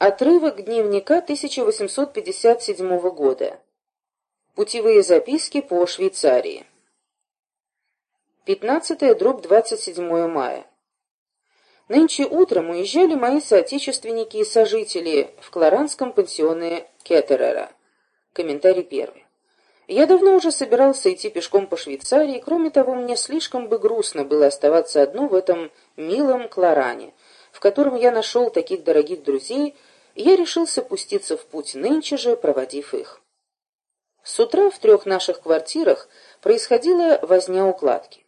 Отрывок дневника 1857 года. Путевые записки по Швейцарии. 15 дробь 27 мая. Нынче утром уезжали мои соотечественники и сожители в Кларанском пансионе Кеттерера. Комментарий первый. Я давно уже собирался идти пешком по Швейцарии, кроме того, мне слишком бы грустно было оставаться одну в этом милом Кларане, в котором я нашел таких дорогих друзей, я решился пуститься в путь нынче же, проводив их. С утра в трех наших квартирах происходила возня укладки.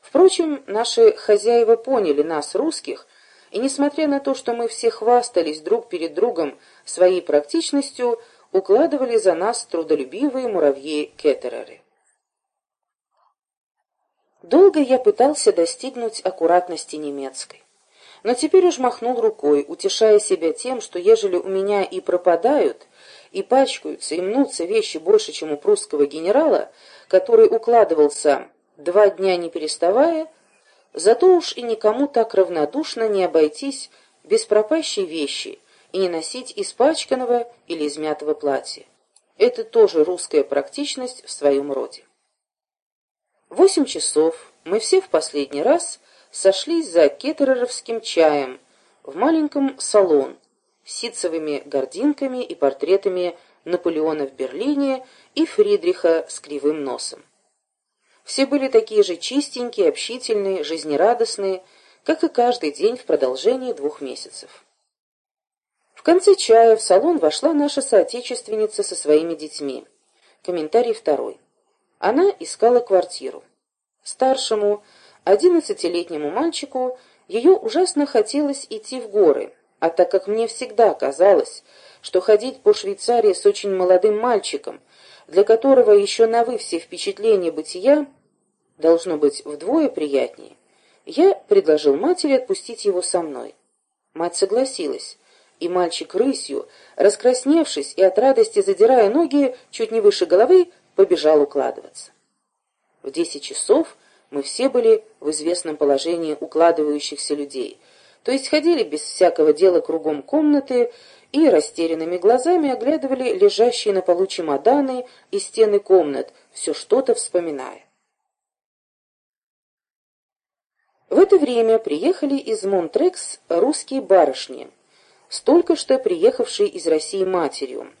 Впрочем, наши хозяева поняли нас, русских, и, несмотря на то, что мы все хвастались друг перед другом своей практичностью, укладывали за нас трудолюбивые муравьи-кеттереры. Долго я пытался достигнуть аккуратности немецкой но теперь уж махнул рукой, утешая себя тем, что ежели у меня и пропадают, и пачкаются, и мнутся вещи больше, чем у прусского генерала, который укладывался два дня не переставая, зато уж и никому так равнодушно не обойтись без пропащей вещи и не носить испачканного или измятого платья. Это тоже русская практичность в своем роде. Восемь часов мы все в последний раз сошлись за кеттереровским чаем в маленьком салон с ситцевыми гординками и портретами Наполеона в Берлине и Фридриха с кривым носом. Все были такие же чистенькие, общительные, жизнерадостные, как и каждый день в продолжении двух месяцев. В конце чая в салон вошла наша соотечественница со своими детьми. Комментарий второй. Она искала квартиру. Старшему, Одиннадцатилетнему мальчику ее ужасно хотелось идти в горы, а так как мне всегда казалось, что ходить по Швейцарии с очень молодым мальчиком, для которого еще новы все впечатления бытия, должно быть вдвое приятнее, я предложил матери отпустить его со мной. Мать согласилась, и мальчик рысью, раскрасневшись и от радости задирая ноги чуть не выше головы, побежал укладываться. В десять часов мы все были в известном положении укладывающихся людей, то есть ходили без всякого дела кругом комнаты и растерянными глазами оглядывали лежащие на полу чемоданы и стены комнат, все что-то вспоминая. В это время приехали из Монтрекс русские барышни, столько что приехавшие из России матерью.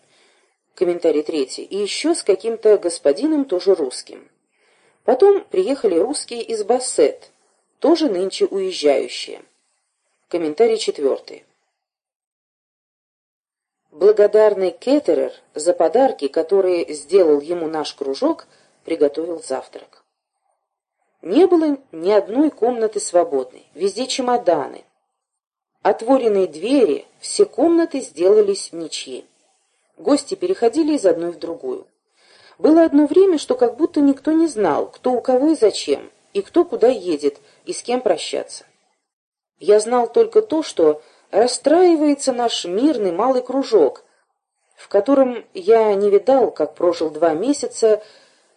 Комментарий третий. И еще с каким-то господином, тоже русским. Потом приехали русские из Бассет, тоже нынче уезжающие. Комментарий четвертый. Благодарный Кеттерер за подарки, которые сделал ему наш кружок, приготовил завтрак. Не было ни одной комнаты свободной, везде чемоданы. Отворенные двери, все комнаты сделались ничьи. Гости переходили из одной в другую. Было одно время, что как будто никто не знал, кто у кого и зачем, и кто куда едет, и с кем прощаться. Я знал только то, что расстраивается наш мирный малый кружок, в котором я не видал, как прожил два месяца,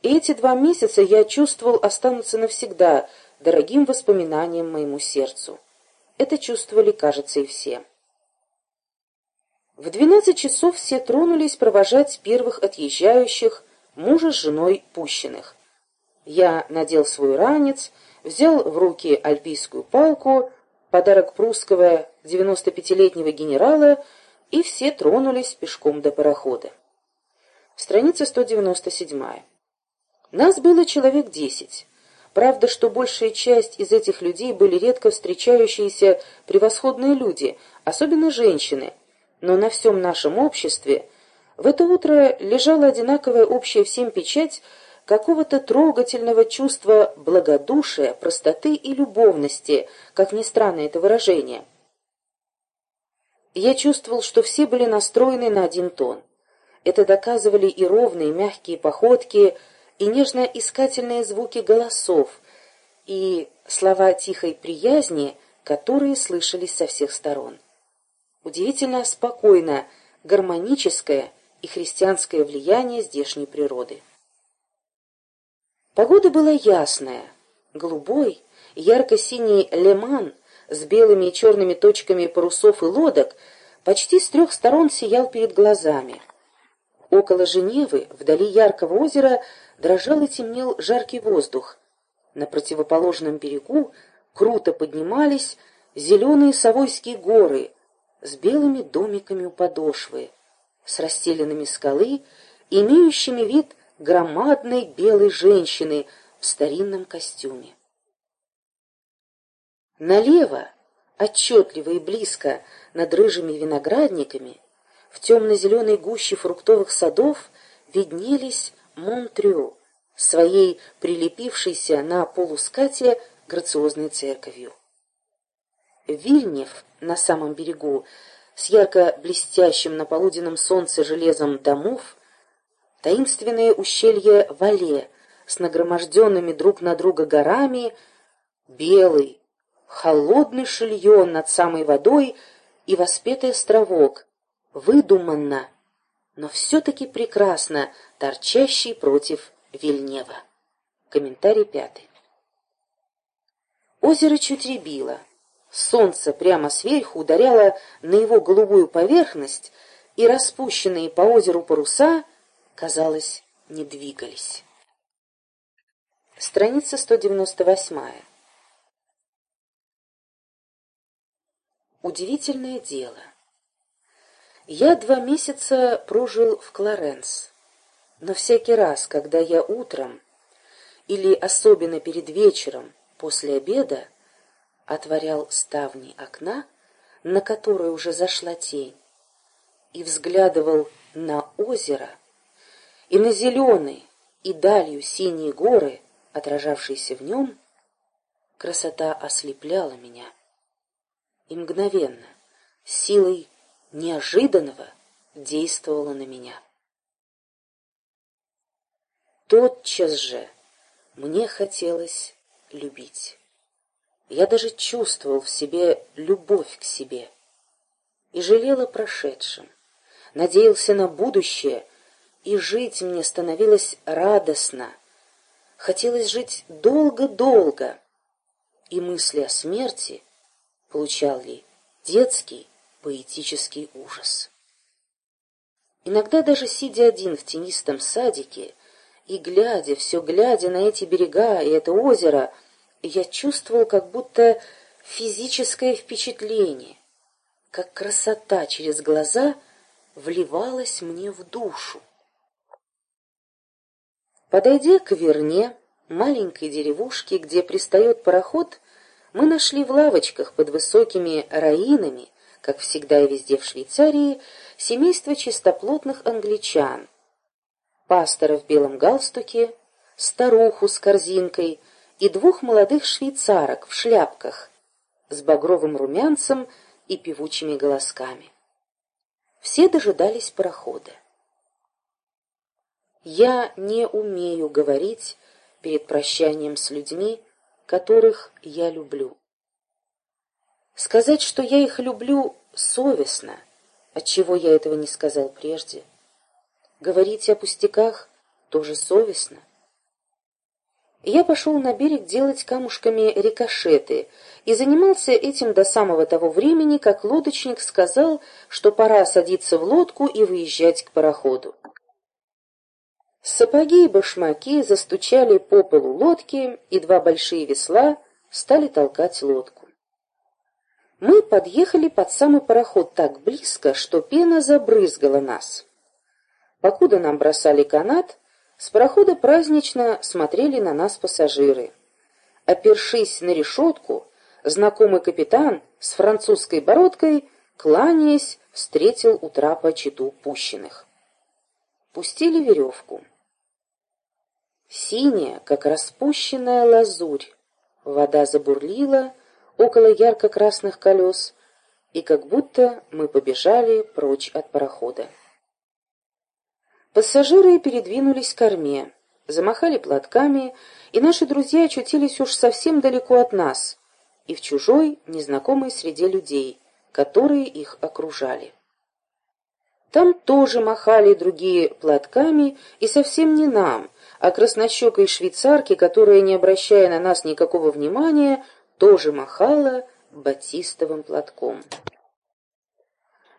и эти два месяца я чувствовал останутся навсегда дорогим воспоминанием моему сердцу. Это чувствовали, кажется, и все. В двенадцать часов все тронулись провожать первых отъезжающих, мужа с женой пущенных. Я надел свой ранец, взял в руки альпийскую палку, подарок прусского 95-летнего генерала, и все тронулись пешком до парохода. Страница 197. Нас было человек десять. Правда, что большая часть из этих людей были редко встречающиеся превосходные люди, особенно женщины, но на всем нашем обществе в это утро лежала одинаковая общая всем печать какого-то трогательного чувства благодушия, простоты и любовности, как ни странно это выражение. Я чувствовал, что все были настроены на один тон. Это доказывали и ровные мягкие походки, и нежно-искательные звуки голосов, и слова тихой приязни, которые слышались со всех сторон. Удивительно спокойно, гармоническое и христианское влияние здешней природы. Погода была ясная, голубой, ярко-синий леман с белыми и черными точками парусов и лодок почти с трех сторон сиял перед глазами. Около Женевы, вдали яркого озера, дрожал и темнел жаркий воздух. На противоположном берегу круто поднимались зеленые Савойские горы с белыми домиками у подошвы, с расстеленными скалы, имеющими вид громадной белой женщины в старинном костюме. Налево, отчетливо и близко над рыжими виноградниками, в темно-зеленой гуще фруктовых садов виднелись Монтрё, своей прилепившейся на полускате грациозной церковью. Вильнев на самом берегу, с ярко блестящим на полуденном солнце железом домов, таинственное ущелье Вале с нагроможденными друг на друга горами, белый, холодный шильон над самой водой и воспетый островок, выдуманно, но все-таки прекрасно торчащий против Вильнева. Комментарий пятый. Озеро чуть рябило. Солнце прямо сверху ударяло на его голубую поверхность, и распущенные по озеру паруса, казалось, не двигались. Страница 198. Удивительное дело. Я два месяца прожил в Клоренс, но всякий раз, когда я утром или особенно перед вечером после обеда отворял ставни окна, на которое уже зашла тень, и взглядывал на озеро, и на зеленые, и далью синие горы, отражавшиеся в нем, красота ослепляла меня. И мгновенно, силой неожиданного, действовала на меня. Тотчас же мне хотелось любить. Я даже чувствовал в себе любовь к себе и жалел о прошедшем, надеялся на будущее, и жить мне становилось радостно. Хотелось жить долго-долго, и мысли о смерти получал ли детский поэтический ужас. Иногда даже сидя один в тенистом садике и глядя, все глядя на эти берега и это озеро, я чувствовал как будто физическое впечатление, как красота через глаза вливалась мне в душу. Подойдя к Верне, маленькой деревушке, где пристает пароход, мы нашли в лавочках под высокими раинами, как всегда и везде в Швейцарии, семейство чистоплотных англичан, пастора в белом галстуке, старуху с корзинкой, и двух молодых швейцарок в шляпках с багровым румянцем и певучими голосками. Все дожидались парохода. Я не умею говорить перед прощанием с людьми, которых я люблю. Сказать, что я их люблю, совестно, отчего я этого не сказал прежде. Говорить о пустяках тоже совестно. Я пошел на берег делать камушками рикошеты и занимался этим до самого того времени, как лодочник сказал, что пора садиться в лодку и выезжать к пароходу. Сапоги и башмаки застучали по полу лодки, и два большие весла стали толкать лодку. Мы подъехали под самый пароход так близко, что пена забрызгала нас. Покуда нам бросали канат, с парохода празднично смотрели на нас пассажиры. Опершись на решетку, знакомый капитан с французской бородкой, кланяясь, встретил у трапа читу пущенных. Пустили веревку. Синяя, как распущенная лазурь, вода забурлила около ярко-красных колес, и как будто мы побежали прочь от парохода. Пассажиры передвинулись к корме, замахали платками, и наши друзья очутились уж совсем далеко от нас и в чужой, незнакомой среде людей, которые их окружали. Там тоже махали другие платками, и совсем не нам, а краснощекой швейцарке, которая, не обращая на нас никакого внимания, тоже махала батистовым платком.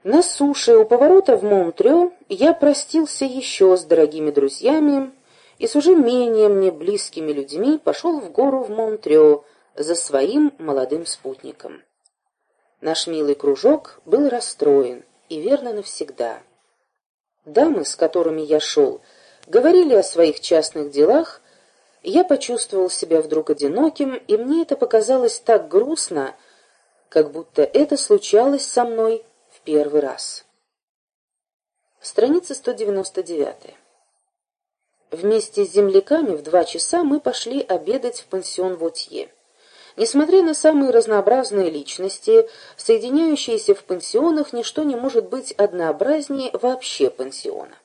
На суше у поворота в Монтрё я простился еще с дорогими друзьями и с уже менее мне близкими людьми пошел в гору в Монтрё за своим молодым спутником. Наш милый кружок был расстроен, и верно навсегда. Дамы, с которыми я шел, говорили о своих частных делах, я почувствовал себя вдруг одиноким, и мне это показалось так грустно, как будто это случалось со мной первый раз. Страница 199. Вместе с земляками в два часа мы пошли обедать в пансион Вотье. Несмотря на самые разнообразные личности, соединяющиеся в пансионах, ничто не может быть однообразнее вообще пансиона.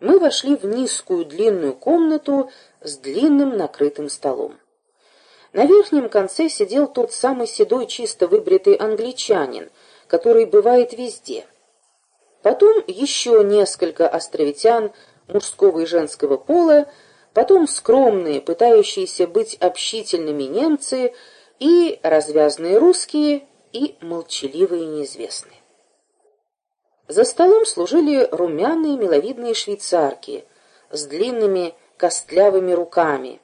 Мы вошли в низкую длинную комнату с длинным накрытым столом. На верхнем конце сидел тот самый седой, чисто выбритый англичанин, который бывает везде. Потом еще несколько островитян мужского и женского пола, потом скромные, пытающиеся быть общительными немцы и развязные русские и молчаливые неизвестные. За столом служили румяные миловидные швейцарки с длинными костлявыми руками,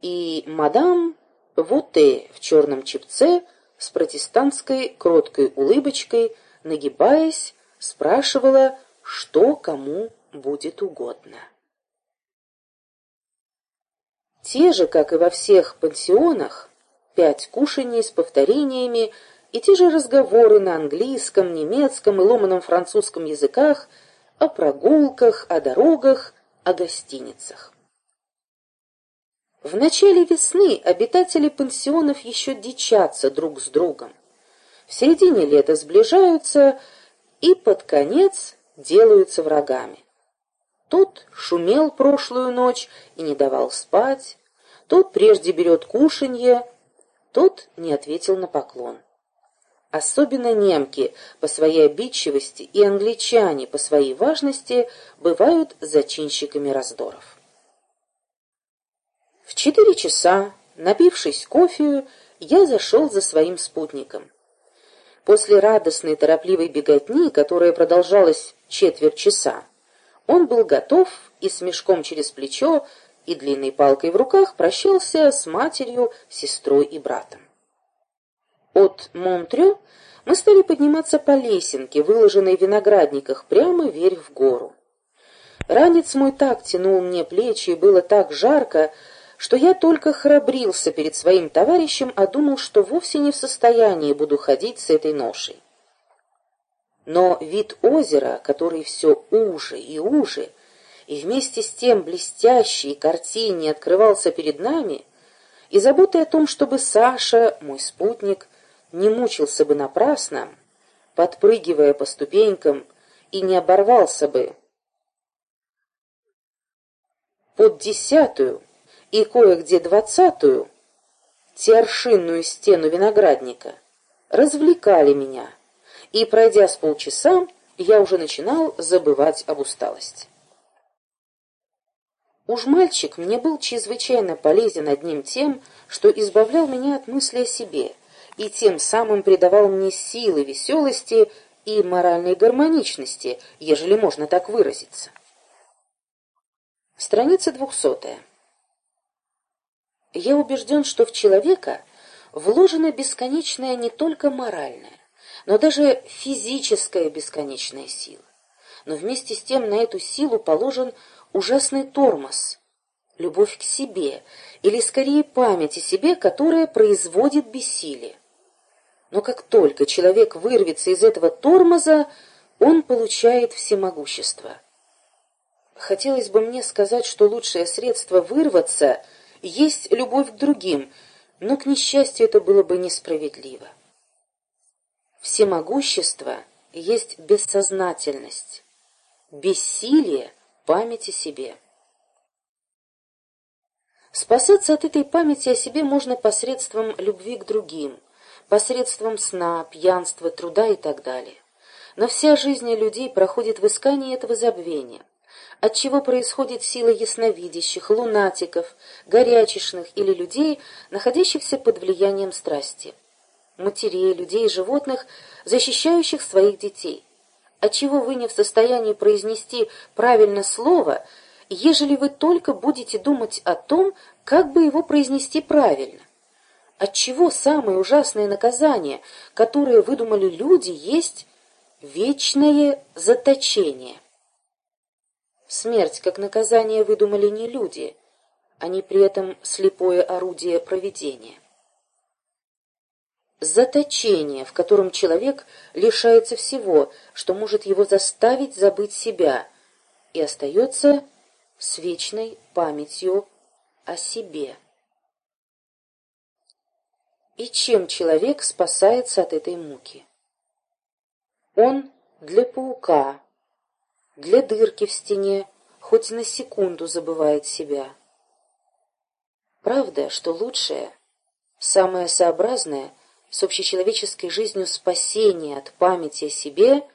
и мадам Вуте в черном чепце с протестантской кроткой улыбочкой, нагибаясь, спрашивала, что кому будет угодно. Те же, как и во всех пансионах, пять кушаний с повторениями и те же разговоры на английском, немецком и ломаном французском языках о прогулках, о дорогах, о гостиницах. В начале весны обитатели пансионов еще дичатся друг с другом. В середине лета сближаются и под конец делаются врагами. Тот шумел прошлую ночь и не давал спать, тот прежде берет кушанье, тот не ответил на поклон. Особенно немки по своей обидчивости и англичане по своей важности бывают зачинщиками раздоров. В четыре часа, напившись кофею, я зашел за своим спутником. После радостной торопливой беготни, которая продолжалась четверть часа, он был готов и с мешком через плечо и длинной палкой в руках прощался с матерью, сестрой и братом. От Монтрё мы стали подниматься по лесенке, выложенной в виноградниках, прямо вверх в гору. Ранец мой так тянул мне плечи, и было так жарко, что я только храбрился перед своим товарищем, а думал, что вовсе не в состоянии буду ходить с этой ношей. Но вид озера, который все уже и уже, и вместе с тем блестящий картине открывался перед нами, и заботой о том, чтобы Саша, мой спутник, не мучился бы напрасно, подпрыгивая по ступенькам, и не оборвался бы под десятую, и кое-где двадцатую, теоршинную стену виноградника, развлекали меня, и, пройдя с полчаса, я уже начинал забывать об усталости. Уж мальчик мне был чрезвычайно полезен одним тем, что избавлял меня от мысли о себе, и тем самым придавал мне силы, веселости и моральной гармоничности, ежели можно так выразиться. Страница двухсотая. Я убежден, что в человека вложена бесконечная не только моральная, но даже физическая бесконечная сила. Но вместе с тем на эту силу положен ужасный тормоз – любовь к себе, или скорее память о себе, которая производит бессилие. Но как только человек вырвется из этого тормоза, он получает всемогущество. Хотелось бы мне сказать, что лучшее средство вырваться – есть любовь к другим, но, к несчастью, это было бы несправедливо. Всемогущество есть бессознательность, бессилие памяти себе. Спасаться от этой памяти о себе можно посредством любви к другим, посредством сна, пьянства, труда и так далее. Но вся жизнь людей проходит в искании этого забвения от чего происходит сила ясновидящих, лунатиков, горячечных или людей, находящихся под влиянием страсти. матерей, людей и животных, защищающих своих детей. Отчего вы не в состоянии произнести правильно слово, ежели вы только будете думать о том, как бы его произнести правильно? Отчего самое ужасное наказание, которое выдумали люди, есть вечное заточение? Смерть как наказание выдумали не люди, они при этом слепое орудие проведения. Заточение, в котором человек лишается всего, что может его заставить забыть себя, и остается с вечной памятью о себе. И чем человек спасается от этой муки? Он для паука, для дырки в стене, хоть на секунду забывает себя. Правда, что лучшее, самое сообразное с общечеловеческой жизнью спасение от памяти о себе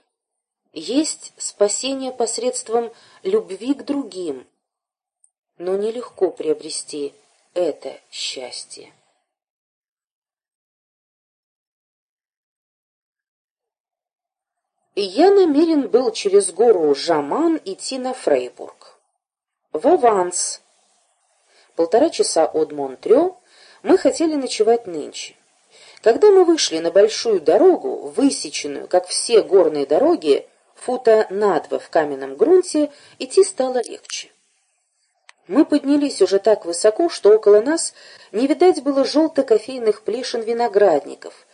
есть спасение посредством любви к другим, но нелегко приобрести это счастье. Я намерен был через гору Жаман идти на Фрейбург. В аванс. Полтора часа от Монтрё мы хотели ночевать нынче. Когда мы вышли на большую дорогу, высеченную, как все горные дороги, фута на два в каменном грунте, идти стало легче. Мы поднялись уже так высоко, что около нас не видать было желто-кофейных плешин виноградников.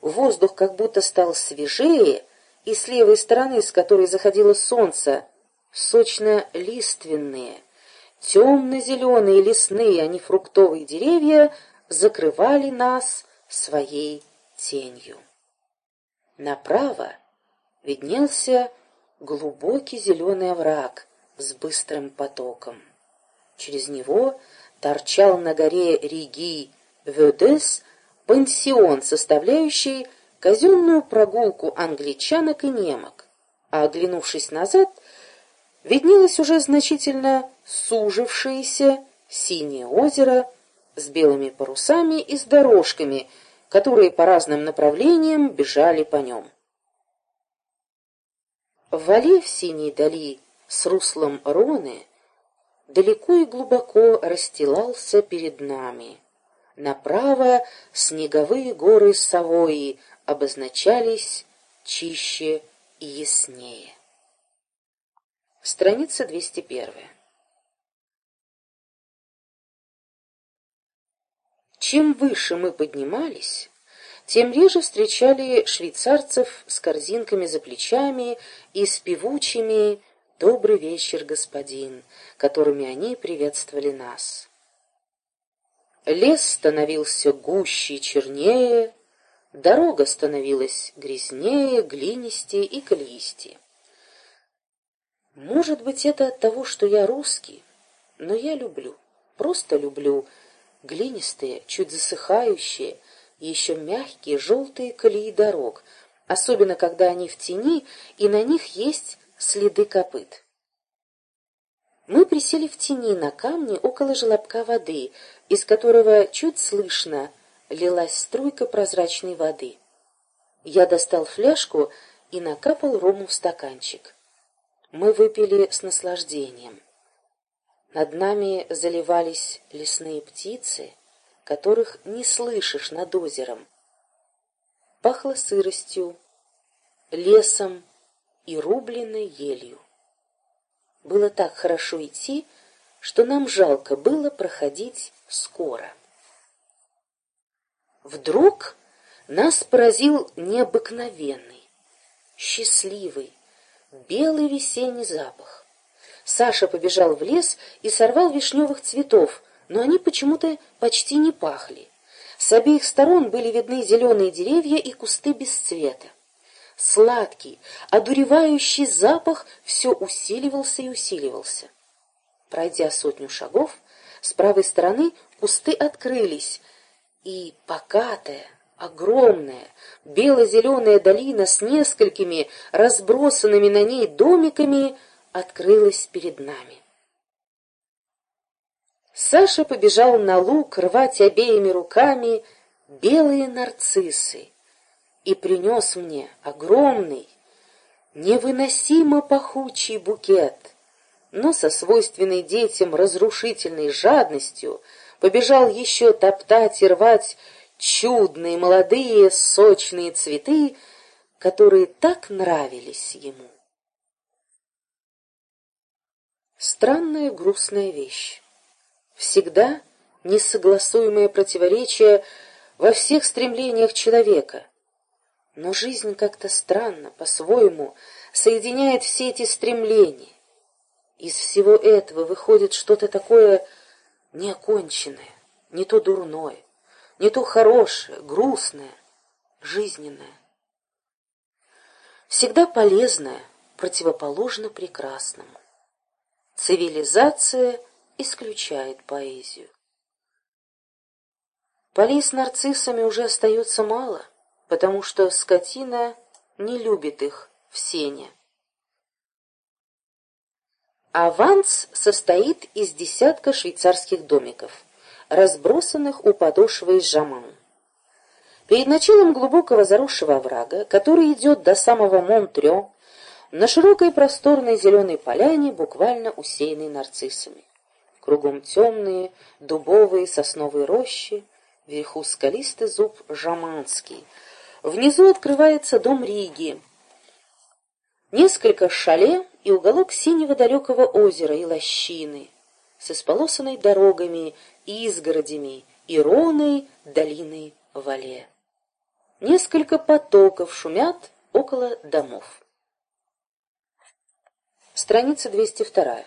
Воздух как будто стал свежее, и с левой стороны, с которой заходило солнце, сочно-лиственные, темно-зеленые лесные, а не фруктовые деревья закрывали нас своей тенью. Направо виднелся глубокий зеленый овраг с быстрым потоком. Через него торчал на горе Риги Ведес пансион, составляющий казенную прогулку англичанок и немок, а, оглянувшись назад, виднелось уже значительно сужившееся синее озеро с белыми парусами и с дорожками, которые по разным направлениям бежали по нем. В вале в синей дали с руслом Роны далеко и глубоко расстилался перед нами. Направо снеговые горы Савои обозначались чище и яснее. Страница 201. Чем выше мы поднимались, тем реже встречали швейцарцев с корзинками за плечами и с певучими «Добрый вечер, господин», которыми они приветствовали нас. Лес становился гуще и чернее, Дорога становилась грязнее, глинистее и колеистее. Может быть, это от того, что я русский, но я люблю, просто люблю глинистые, чуть засыхающие, еще мягкие желтые колеи дорог, особенно когда они в тени и на них есть следы копыт. Мы присели в тени на камне около желобка воды, из которого чуть слышно лилась струйка прозрачной воды. Я достал фляжку и накапал рому в стаканчик. Мы выпили с наслаждением. Над нами заливались лесные птицы, которых не слышишь над озером. Пахло сыростью, лесом и рубленной елью. Было так хорошо идти, что нам жалко было проходить скоро. Вдруг нас поразил необыкновенный, счастливый, белый весенний запах. Саша побежал в лес и сорвал вишневых цветов, но они почему-то почти не пахли. С обеих сторон были видны зеленые деревья и кусты без цвета. Сладкий, одуревающий запах все усиливался и усиливался. Пройдя сотню шагов, с правой стороны кусты открылись, и покатая, огромная, бело-зеленая долина с несколькими разбросанными на ней домиками открылась перед нами. Саша побежал на луг рвать обеими руками белые нарциссы и принес мне огромный, невыносимо пахучий букет, но со свойственной детям разрушительной жадностью побежал еще топтать и рвать чудные молодые сочные цветы, которые так нравились ему. Странная грустная вещь. Всегда несогласуемое противоречие во всех стремлениях человека. Но жизнь как-то странно, по-своему, соединяет все эти стремления. Из всего этого выходит что-то такое неоконченное, не то дурное, не то хорошее, грустное, жизненное. Всегда полезное, противоположно прекрасному. Цивилизация исключает поэзию. Полей с нарциссами уже остается мало, потому что скотина не любит их в сене. Аванс состоит из десятка швейцарских домиков, разбросанных у подошвы жаман. Перед началом глубокого заросшего оврага, который идет до самого Монтрё, на широкой просторной зеленой поляне, буквально усеянной нарциссами. Кругом темные, дубовые, сосновые рощи, вверху скалистый зуб Жаманский. Внизу открывается дом Риги. Несколько шале и уголок синего далекого озера и лощины с исполосанной дорогами, изгородями и ровной долиной Вале. Несколько потоков шумят около домов. Страница 202.